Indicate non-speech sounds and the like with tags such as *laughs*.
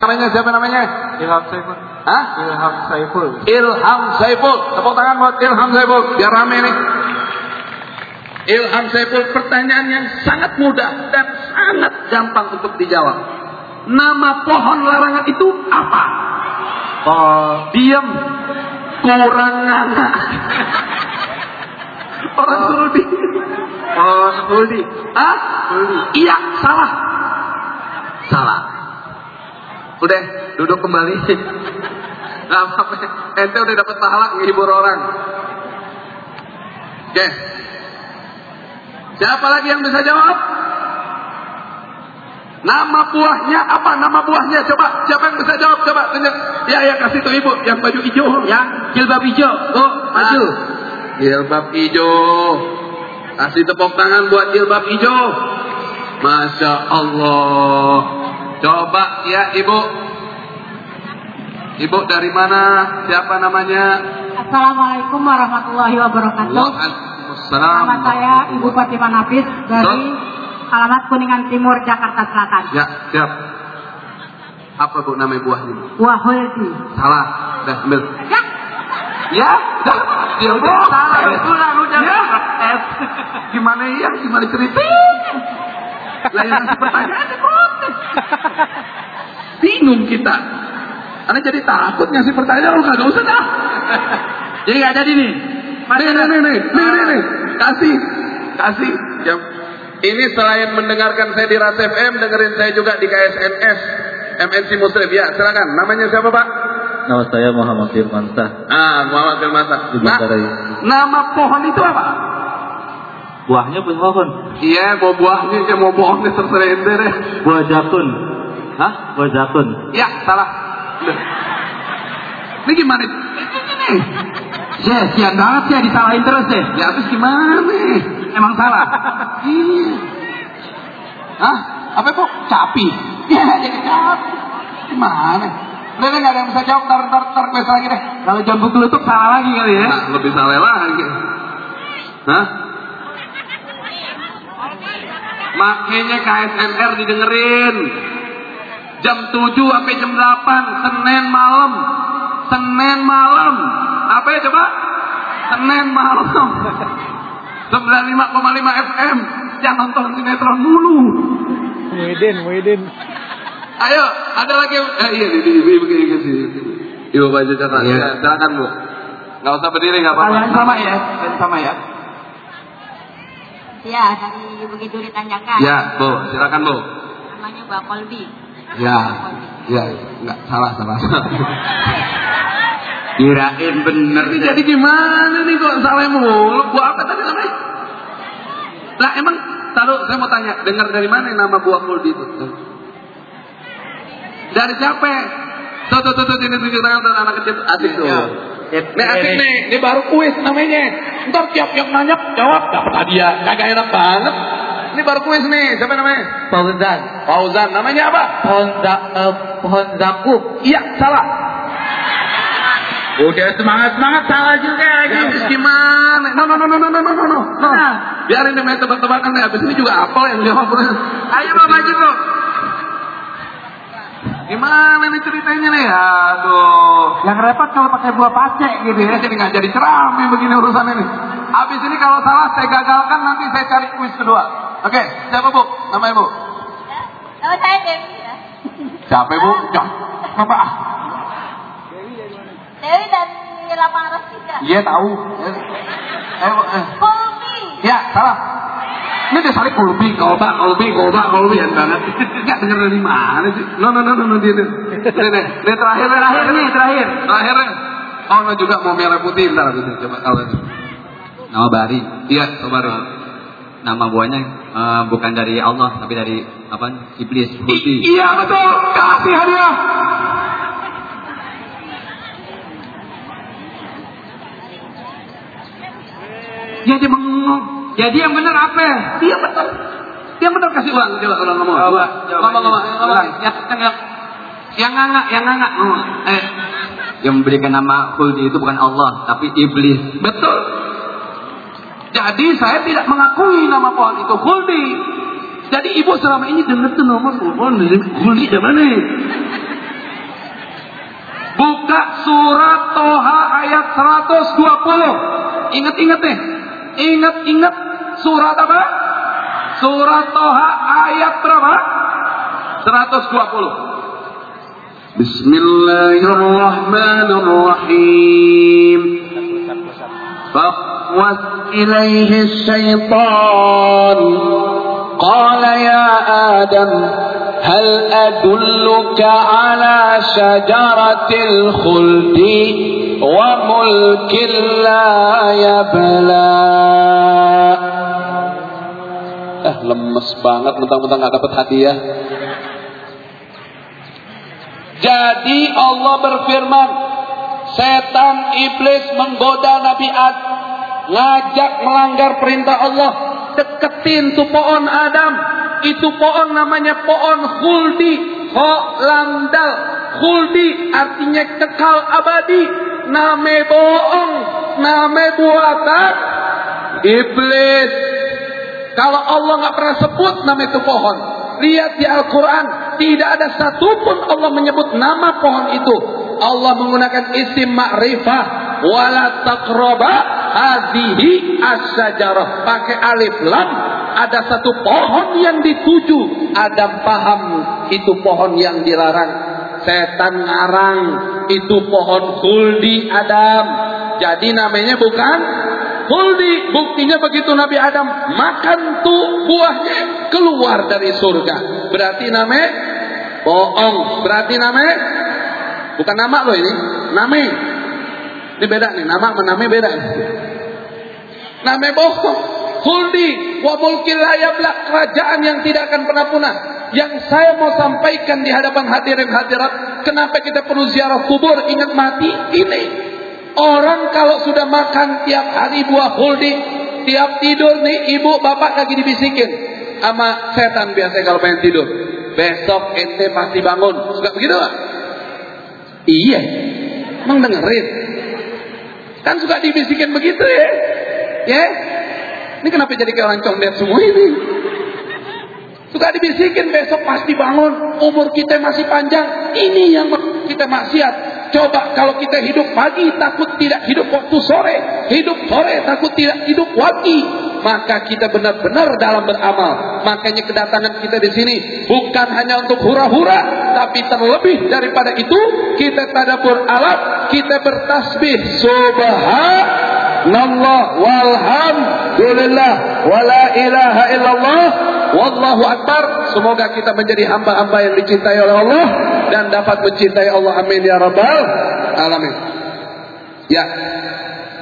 Namanya siapa namanya? Ilham Saiful. Hah? Ilham Saiful. Ilham Saiful. Tepuk tangan buat Ilham Saiful. Biar rame nih. Ilham Saiful pertanyaan yang sangat mudah dan sangat gampang untuk dijawab. Nama pohon larangan itu apa? Oh, diam. Kurang anak. Orang suruh di. Oh, Huldi. Ah? Iya, salah. Salah. Udah, duduk kembali. *laughs* Gak apa-apa. Ente udah dapat pahala menghibur orang. Oke. Siapa lagi yang bisa jawab? Nama buahnya apa? Nama buahnya coba. Siapa yang bisa jawab? Coba tunjuk. Ya, ya kasih tuh ibu yang baju hijau. Ya, jilbab hijau. Oh, maju. Jilbab hijau. Kasih tepuk tangan buat jilbab hijau. Masya Allah. Coba ya ibu. Ibu dari mana? Siapa namanya? Assalamualaikum warahmatullahi wabarakatuh. Waalaikumsalam. Nama saya Ibu Fatimah Nafis dari alamat Kuningan Timur, Jakarta Selatan. Ya, siap. Apa bu nama buahnya? Buah Huldi. Salah. Dah ambil. Ya, Ya, dah. Ya udah salah. Betulan udah. Ya. Gimana ya? Gimana cerita? Lah yang pertanyaan. *laughs* Bingung kita. Karena jadi takut ngasih pertanyaan lu kagak usah dah. *laughs* Jadi nggak jadi nih. Nih, nih, nih, nih, nih, nih, nih. Kasih, kasih. Ya. Ini selain mendengarkan saya di Ras FM, dengerin saya juga di KSNS, MNC Muslim. Ya, silakan. Namanya siapa Pak? Nama saya Muhammad Firmansyah Ah, Muhammad Firmasa. di Nah, nama pohon itu apa? Buahnya buah pohon. Iya, mau buahnya, ya mau bohongnya terserah ente deh. Buah jatun. Hah? Buah jatun. Ya, salah. Ini gimana? Ini. Ya, sian banget ya disalahin terus deh. Ya, habis gimana? Emang salah. Iya. Hah? Apa itu? Capi. *laughs* Ya, jadi capi. Gimana? Udah deh, nggak ada yang bisa jawab. Ntar, ntar, ntar, lagi deh. Kalau jambu kelutuk salah lagi kali ya. Nah, lebih salah lagi. Hah? Makanya KSNR didengerin. Jam 7 sampai jam 8 Senin malam. Senin malam. Apa ya coba? Senin malam. *laughs* 95,5 FM. Jangan nonton sinetron mulu. Muhyiddin, Muhyiddin. Ayo, ada lagi. Eh, iya, ibu, ibu, ibu, ibu, ibu. Ibu baju catatan. Ya, silakan bu. Nggak usah berdiri, nggak apa-apa. Kalian sama ya, kalian sama ya. Ya dari Bukit Duri Tanjakan. Ya, bu, silakan bu. Namanya Buah Kolbi. Ya, ya, nggak salah, salah. Kirain bener. Ini jadi gimana nih kok salah mulu? Buah apa tadi namanya? Lah emang, taruh saya mau tanya, dengar dari mana nama buah kuldi itu? Dari siapa? Tuh, tuh, tuh, tuh, sini tunjuk tangan tuh, anak kecil, asik tuh. Ya. Nih asik nih, ini baru kuis namanya. Ntar tiap-tiap nanya, jawab. Dapat hadiah. Kagak enak banget. Ini baru kuis nih. Siapa namanya? Fauzan. Fauzan. Namanya apa? Honza, uh, Honzakub. Iya, salah. Udah semangat semangat salah juga. Ya, gimana? No no no no no no no no. no. Biarin deh teman-teman kan habis ini juga apel yang jawab. Ayo Bapak Jiko. Gimana nih ceritanya nih? Aduh. Yang repot kalau pakai buah pacek gitu Ini ya. jadi nggak jadi ceramah begini urusan ini. Habis ini kalau salah saya gagalkan nanti saya cari kuis kedua. Oke, siapa bu? Namanya bu? Nama saya Dewi ya. Siapa bu? Ya, apa? Dewi dari lapangan Rosida. Iya tahu. Eh, eh, eh. Ya, salah. Ini dia saling kulbi, kolba, kolbi, kolba, kolbi. Yang banget. Enggak denger dari mana sih? No, no, no, no, no, dia, dia. Dia terakhir, Terakhir nih, terakhir. Terakhir. Oh, no, juga mau merah putih. Ntar, habis ini. coba kalau ini. Nama Bari. Iya, coba dong. Nama buahnya eh, bukan dari Allah tapi dari apa? Iblis. Huldi. Iya, betul. Kasih hadiah. Ya, dia mengong. Jadi yang benar apa? Dia benar. Dia benar kasih uang. Coba kalau ngomong. Coba. Ngomong ya, ngomong. coba, coba. yang yang nganga, yang nganga. Oh. Eh. Yang memberikan nama Khuldi itu bukan Allah, tapi iblis. Betul. Jadi saya tidak mengakui nama pohon itu Khuldi. Jadi ibu selama ini dengar tuh nomor pohon Khuldi dari mana? Buka surat Toha ayat 120. Ingat-ingat deh. Ingat-ingat surat apa? Surat Toha ayat berapa? 120. Bismillahirrahmanirrahim. فَأَوَّتْ إِلَيْهِ الشَّيْطَانُ قال يا آدم هل أدلك على شجرة الخلد وملك لا يبلى Eh lemes banget mentang-mentang gak dapat hadiah. Jadi Allah berfirman, setan iblis menggoda Nabi Adam, ngajak melanggar perintah Allah, deketin tuh pohon Adam. Itu pohon namanya pohon khuldi. Ho landal. Khuldi artinya kekal abadi. Name bohong. Name buatan. Iblis. Kalau Allah nggak pernah sebut nama itu pohon. Lihat di Al-Quran. Tidak ada satupun Allah menyebut nama pohon itu. Allah menggunakan isim ma'rifah. Wala taqroba hadhihi asyajarah. Pakai alif lam. Ada satu pohon yang dituju. Adam paham itu pohon yang dilarang. Setan ngarang. Itu pohon khuldi Adam. Jadi namanya bukan khuldi. Buktinya begitu Nabi Adam makan tuh buahnya keluar dari surga. Berarti namanya bohong. Berarti namanya bukan nama loh ini. Namanya. Ini beda nih. Nama namanya beda. Namanya bohong. Khuldi wa mulkil kerajaan yang tidak akan pernah punah. Yang saya mau sampaikan di hadapan hadirin hadirat, kenapa kita perlu ziarah kubur ingat mati? Ini orang kalau sudah makan tiap hari buah khuldi, tiap tidur nih ibu bapak lagi dibisikin sama setan biasanya kalau pengen tidur. Besok ente pasti bangun. Suka begitu? Iya. Emang dengerin. Kan suka dibisikin begitu ya. Ya. Ini kenapa jadi kayak orang semua ini? Suka dibisikin besok pasti bangun. Umur kita masih panjang. Ini yang kita maksiat. Coba kalau kita hidup pagi takut tidak hidup waktu sore. Hidup sore takut tidak hidup pagi. Maka kita benar-benar dalam beramal. Makanya kedatangan kita di sini bukan hanya untuk hura-hura, tapi terlebih daripada itu kita tadabur alat, kita bertasbih subhanallah walhamdulillah wala ilaha illallah wallahu akbar. Semoga kita menjadi hamba-hamba yang dicintai oleh Allah dan dapat mencintai Allah. Amin ya rabbal alamin. Ya.